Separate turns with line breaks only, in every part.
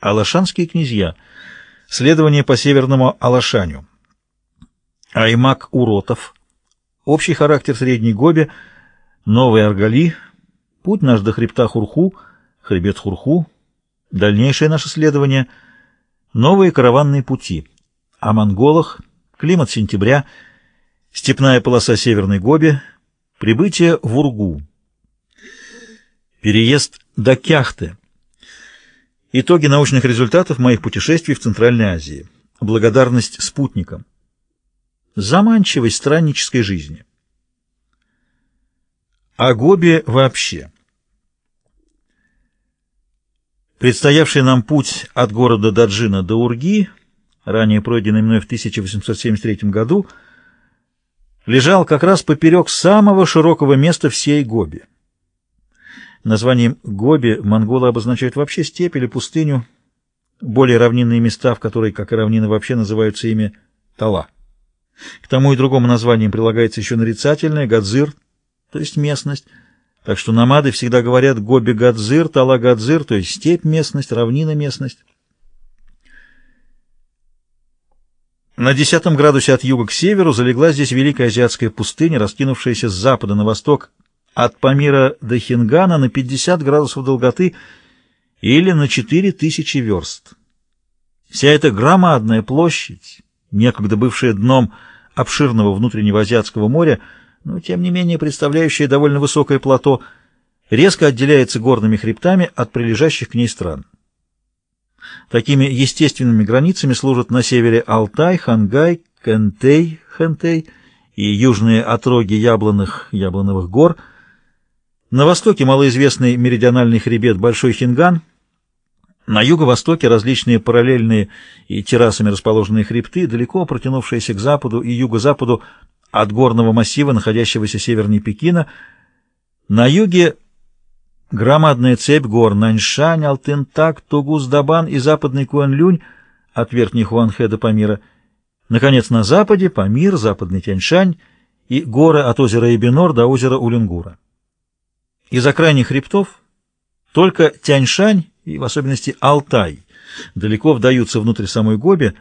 Алашанские князья. Следование по северному Алашаню. Аймак Уротов. Общий характер Средней Гоби. Новый Аргали. Путь наш до хребта Хурху. Хребет Хурху. Дальнейшее наше следование. Новые караванные пути. О монголах. Климат сентября. Степная полоса Северной Гоби. Прибытие в Ургу. Переезд до Кяхты. Итоги научных результатов моих путешествий в Центральной Азии. Благодарность спутникам. Заманчивость страннической жизни. О Гобе вообще. Предстоявший нам путь от города Даджина до Урги, ранее пройденный мной в 1873 году, лежал как раз поперек самого широкого места всей Гоби. Названием Гоби монголы обозначают вообще степь или пустыню, более равнинные места, в которой, как и равнины, вообще называются ими Тала. К тому и другому названиям прилагается еще нарицательное Гадзир, то есть местность. Так что намады всегда говорят Гоби-Гадзир, Тала-Гадзир, то есть степь местность, равнина местность. На десятом градусе от юга к северу залегла здесь Великая Азиатская пустыня, раскинувшаяся с запада на восток от Памира до Хингана на 50 градусов долготы или на 4000 верст. Вся эта громадная площадь, некогда бывшая дном обширного внутреннего Азиатского моря, но тем не менее представляющая довольно высокое плато, резко отделяется горными хребтами от прилежащих к ней стран. Такими естественными границами служат на севере Алтай, Хангай, Кентей, Хентей и южные отроги яблонных, яблоновых гор – на востоке малоизвестный меридиональный хребет Большой Хинган, на юго-востоке различные параллельные и террасами расположенные хребты, далеко протянувшиеся к западу и юго-западу от горного массива, находящегося севернее Пекина, на юге громадная цепь гор Наньшань, Алтын-Так, Тугус-Дабан и западный Куанлюнь от верхней Хуанхэ до Памира. Наконец, на западе Памир, западный Тяньшань и горы от озера Эбинор до озера Улюнгура. Из-за крайних хребтов только Тяньшань и в особенности Алтай далеко вдаются внутрь самой Гоби,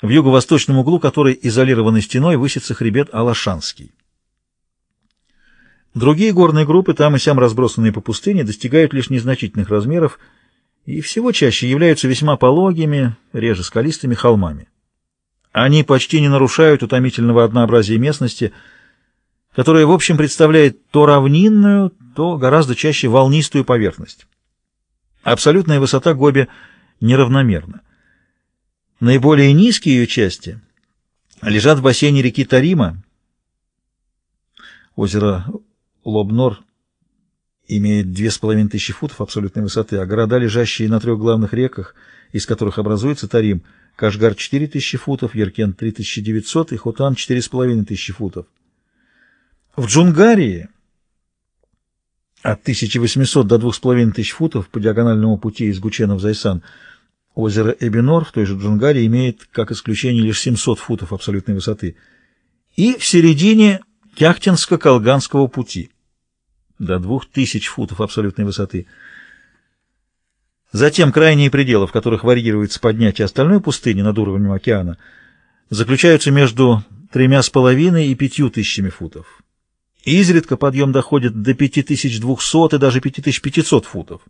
в юго-восточном углу которой изолированной стеной высится хребет Алашанский. Другие горные группы, там и сям разбросанные по пустыне, достигают лишь незначительных размеров и всего чаще являются весьма пологими, реже скалистыми холмами. Они почти не нарушают утомительного однообразия местности – которая, в общем, представляет то равнинную, то гораздо чаще волнистую поверхность. Абсолютная высота Гоби неравномерна. Наиболее низкие ее части лежат в бассейне реки Тарима. Озеро Лобнор имеет две с половиной тысячи футов абсолютной высоты, а города, лежащие на трех главных реках, из которых образуется Тарим, Кашгар 4000 футов, Еркен 3900 и Хотан 4500 футов. В Джунгарии от 1800 до 2500 футов по диагональному пути из Гучена в Зайсан озеро Эбинор в той же Джунгарии имеет, как исключение, лишь 700 футов абсолютной высоты. И в середине Кяхтинско-Колганского пути до 2000 футов абсолютной высоты. Затем крайние пределы, в которых варьируется поднятие остальной пустыни над уровнем океана, заключаются между тремя с половиной и пятью тысячами футов. Изредка подъем доходит до 5200 и даже 5500 футов.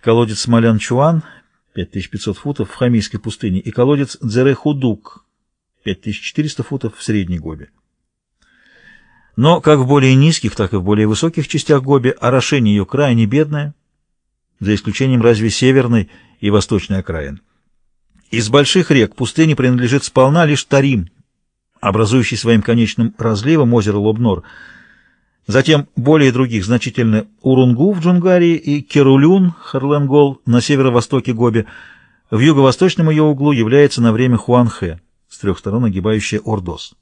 Колодец Смолян-Чуан, 5500 футов в Хамийской пустыне, и колодец Дзерехудук, 5400 футов в Средней Гобе. Но как в более низких, так и в более высоких частях Гоби орошение ее крайне бедное, за исключением разве северной и восточной окраин. Из больших рек пустыне принадлежит сполна лишь Тарим, образующий своим конечным разливом озеро Лобнор. Затем более других значительны Урунгу в Джунгарии и Керулюн, Харленгол на северо-востоке Гоби. В юго-восточном ее углу является на время Хуанхэ, с трех сторон огибающая Ордос.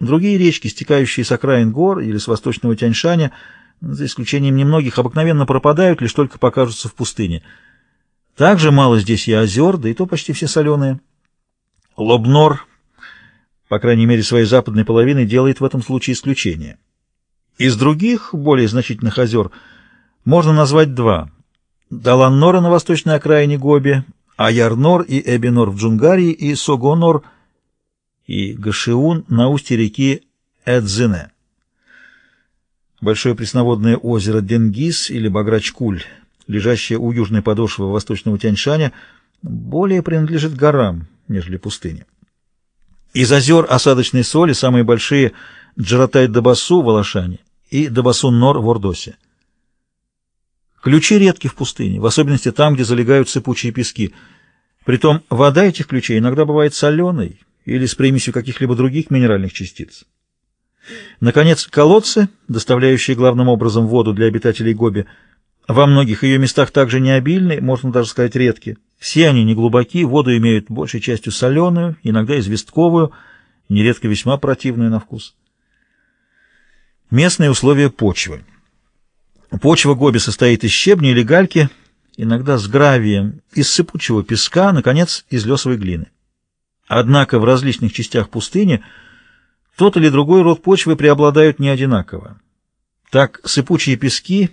Другие речки, стекающие с окраин гор или с восточного Тяньшаня, за исключением немногих, обыкновенно пропадают, лишь только покажутся в пустыне. Также мало здесь и озер, да и то почти все соленые. Лобнор по крайней мере своей западной половины, делает в этом случае исключение. Из других, более значительных озер, можно назвать два. Даланнора на восточной окраине Гоби, Аярнор и Эбинор в Джунгарии и Согонор и Гашиун на устье реки Эдзене. Большое пресноводное озеро Денгиз или Баграчкуль, лежащее у южной подошвы восточного Тяньшаня, более принадлежит горам, нежели пустыне. Из озер осадочной соли самые большие Джаратай-Дабасу в Алашане и Дабасу-Нор в Ордосе. Ключи редки в пустыне, в особенности там, где залегают сыпучие пески. Притом вода этих ключей иногда бывает соленой или с примесью каких-либо других минеральных частиц. Наконец, колодцы, доставляющие главным образом воду для обитателей Гоби, во многих ее местах также необильны, можно даже сказать редки. Все они неглубоки, воду имеют большей частью соленую, иногда известковую, нередко весьма противную на вкус. Местные условия почвы. Почва Гоби состоит из щебня или гальки, иногда с гравием, из сыпучего песка, наконец, из лесовой глины. Однако в различных частях пустыни тот или другой род почвы преобладают не одинаково. Так сыпучие пески,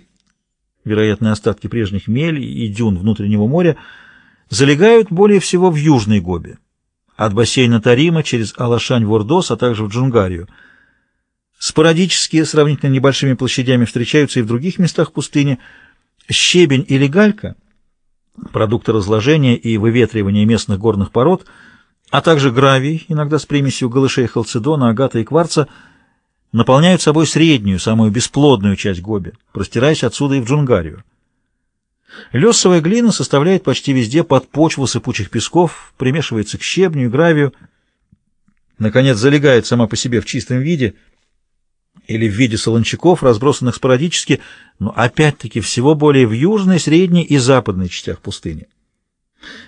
вероятно, остатки прежних мелей и дюн внутреннего моря, залегают более всего в Южной Гобе, от бассейна Тарима через Алашань в Ордос, а также в Джунгарию. Спорадически, сравнительно небольшими площадями встречаются и в других местах пустыни. Щебень или галька, продукты разложения и выветривания местных горных пород – а также гравий, иногда с примесью галышей халцедона, агата и кварца, наполняют собой среднюю, самую бесплодную часть Гоби, простираясь отсюда и в Джунгарию. Лесовая глина составляет почти везде подпочву сыпучих песков, примешивается к щебню и гравию, наконец залегает сама по себе в чистом виде или в виде солончаков, разбросанных спорадически, но опять-таки всего более в южной, средней и западной частях пустыни.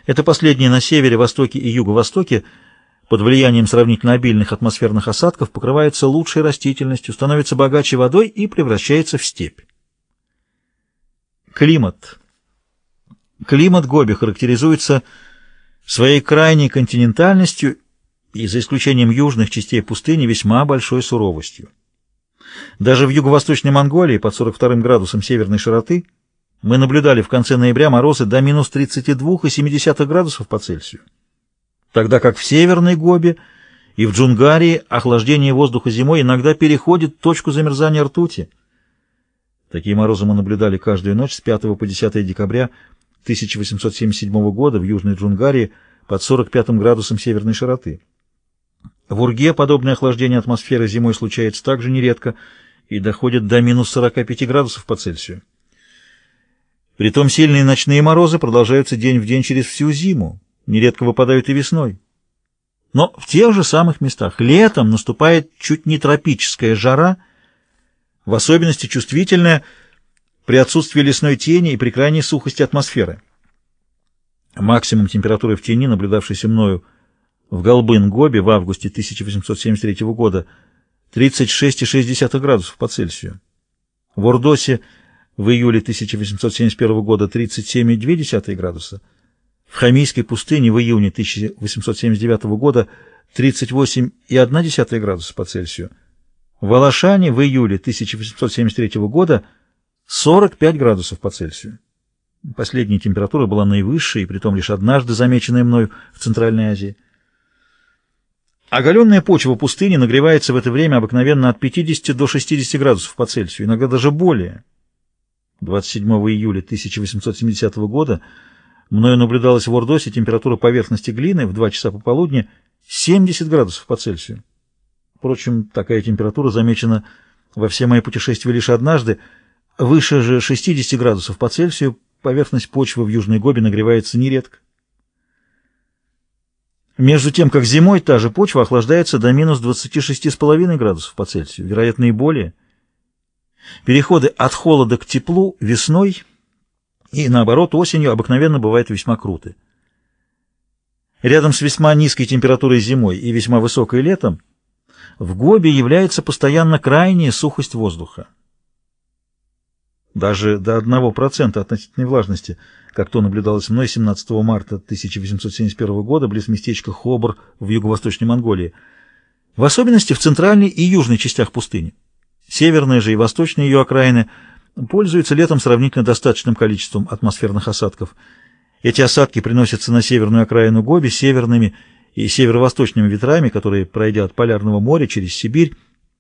Это последнее на севере, востоке и юго-востоке под влиянием сравнительно обильных атмосферных осадков покрывается лучшей растительностью, становится богаче водой и превращается в степь. Климат. Климат Гоби характеризуется своей крайней континентальностью и, за исключением южных частей пустыни, весьма большой суровостью. Даже в юго-восточной Монголии под 42 градусом северной широты – мы наблюдали в конце ноября морозы до минус 32,7 градусов по Цельсию, тогда как в Северной Гобе и в Джунгарии охлаждение воздуха зимой иногда переходит точку замерзания ртути. Такие морозы мы наблюдали каждую ночь с 5 по 10 декабря 1877 года в Южной Джунгарии под 45 градусом северной широты. В Урге подобное охлаждение атмосферы зимой случается также нередко и доходит до минус 45 градусов по Цельсию. Притом сильные ночные морозы продолжаются день в день через всю зиму, нередко выпадают и весной. Но в тех же самых местах летом наступает чуть не тропическая жара, в особенности чувствительная при отсутствии лесной тени и при крайней сухости атмосферы. Максимум температуры в тени, наблюдавшейся мною в Голбын-Гобе в августе 1873 года, 36,6 градусов по Цельсию. В Ордосе в июле 1871 года 37,2 градуса, в Хамийской пустыне в июне 1879 года 38,1 градуса по Цельсию, в Алашане в июле 1873 года 45 градусов по Цельсию. Последняя температура была наивысшей, притом лишь однажды замеченная мною в Центральной Азии. Оголенная почва пустыни нагревается в это время обыкновенно от 50 до 60 градусов по Цельсию, иногда даже более – 27 июля 1870 года мною наблюдалась в Ордосе температура поверхности глины в 2 часа пополудни 70 градусов по Цельсию. Впрочем, такая температура замечена во все мои путешествия лишь однажды. Выше же 60 градусов по Цельсию поверхность почвы в Южной Гобе нагревается нередко. Между тем, как зимой та же почва охлаждается до минус 26,5 градусов по Цельсию, вероятно и более – Переходы от холода к теплу весной и, наоборот, осенью обыкновенно бывают весьма круты. Рядом с весьма низкой температурой зимой и весьма высокой летом в Гобе является постоянно крайняя сухость воздуха. Даже до 1% относительной влажности, как то наблюдалось мной 17 марта 1871 года близ местечка Хобр в юго-восточной Монголии, в особенности в центральной и южной частях пустыни. Северные же и восточные ее окраины пользуется летом сравнительно достаточным количеством атмосферных осадков. Эти осадки приносятся на северную окраину Гоби северными и северо-восточными ветрами, которые, пройдя от Полярного моря через Сибирь,